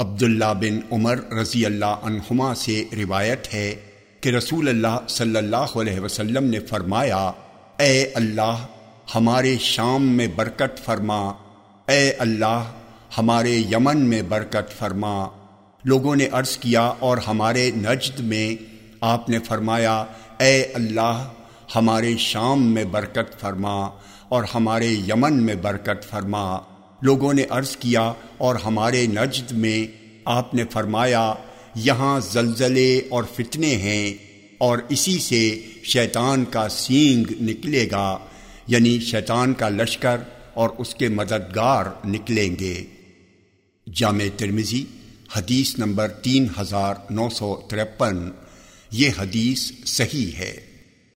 عبداللہ بن عمر رضی اللہ عنہما سے روایت ہے کہ رسول اللہ صلی اللہ علیہ وسلم نے فرمایا، اے اللہ، ہمارے شام میں برکت فرما۔ اے اللہ، ہمارے یمن میں برکت فرما۔ لوگوں نے عرض کیا اور ہمارے نجد میں آپ نے فرمایا، اے اللہ، ہمارے شام میں برکت فرما اور ہمارے یمن میں برکت فرما۔ لوگوں نے عرض کیا اور ہمارے نجد میں آپ نے فرمایا، یہاں زلزلے اور فتنے ہیں اور اسی سے شیطان کا سینگ نکلے گا یعنی شیطان کا لشکر اور اس کے مددگار نکلیں گے۔ جامع ترمزی حدیث نمبر تین ہزار نو سو ترپن۔ یہ حدیث صحیح ہے۔